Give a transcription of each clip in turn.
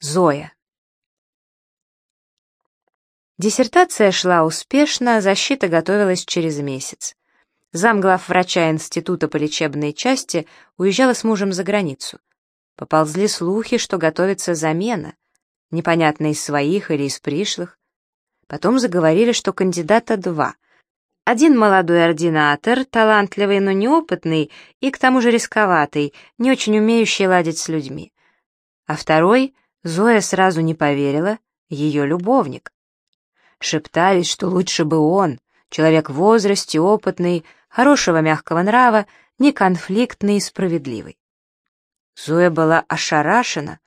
Зоя. Диссертация шла успешно, защита готовилась через месяц. Замглав врача института по лечебной части уезжала с мужем за границу. Поползли слухи, что готовится замена, непонятно из своих или из пришлых. Потом заговорили, что кандидата два. Один молодой ординатор, талантливый, но неопытный, и к тому же рисковатый, не очень умеющий ладить с людьми. А второй — Зоя сразу не поверила, ее любовник. Шептались, что лучше бы он, человек в возрасте, опытный, хорошего мягкого нрава, неконфликтный и справедливый. Зоя была ошарашена.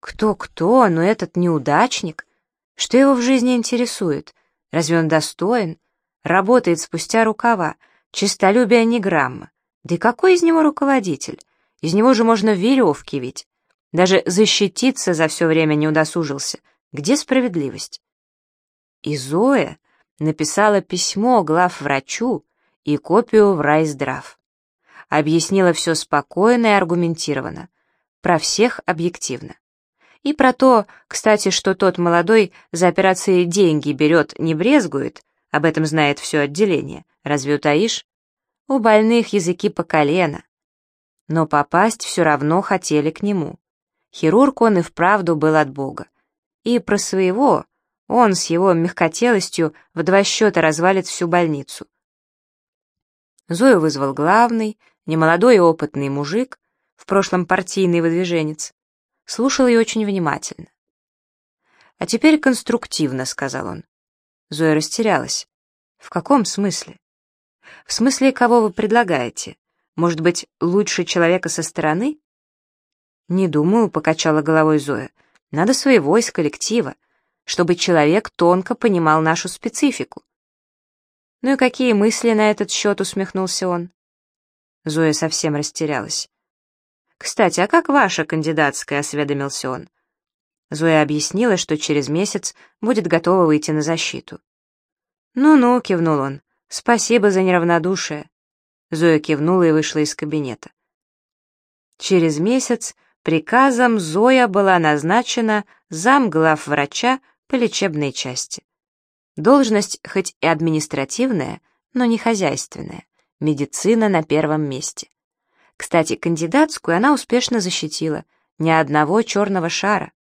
Кто-кто, но этот неудачник. Что его в жизни интересует? Разве он достоин? Работает спустя рукава, чистолюбия ни грамма. Да и какой из него руководитель? Из него же можно веревки ведь. Даже защититься за все время не удосужился. Где справедливость? И Зоя написала письмо главврачу и копию в райздрав. Объяснила все спокойно и аргументированно. Про всех объективно. И про то, кстати, что тот молодой за операции деньги берет, не брезгует, об этом знает все отделение. Разве утаишь? У больных языки по колено. Но попасть все равно хотели к нему. Хирург он и вправду был от Бога. И про своего он с его мягкотелостью в два счета развалит всю больницу. Зою вызвал главный, немолодой и опытный мужик, в прошлом партийный выдвиженец. Слушал ее очень внимательно. «А теперь конструктивно», — сказал он. Зоя растерялась. «В каком смысле?» «В смысле, кого вы предлагаете? Может быть, лучше человека со стороны?» «Не думаю», — покачала головой Зоя. «Надо своего из коллектива, чтобы человек тонко понимал нашу специфику». «Ну и какие мысли на этот счет?» — усмехнулся он. Зоя совсем растерялась. «Кстати, а как ваша кандидатская?» — осведомился он. Зоя объяснила, что через месяц будет готова выйти на защиту. «Ну-ну», — кивнул он, — «спасибо за неравнодушие». Зоя кивнула и вышла из кабинета. Через месяц Приказом Зоя была назначена замглав врача по лечебной части. Должность хоть и административная, но не хозяйственная. Медицина на первом месте. Кстати, кандидатскую она успешно защитила. Ни одного черного шара.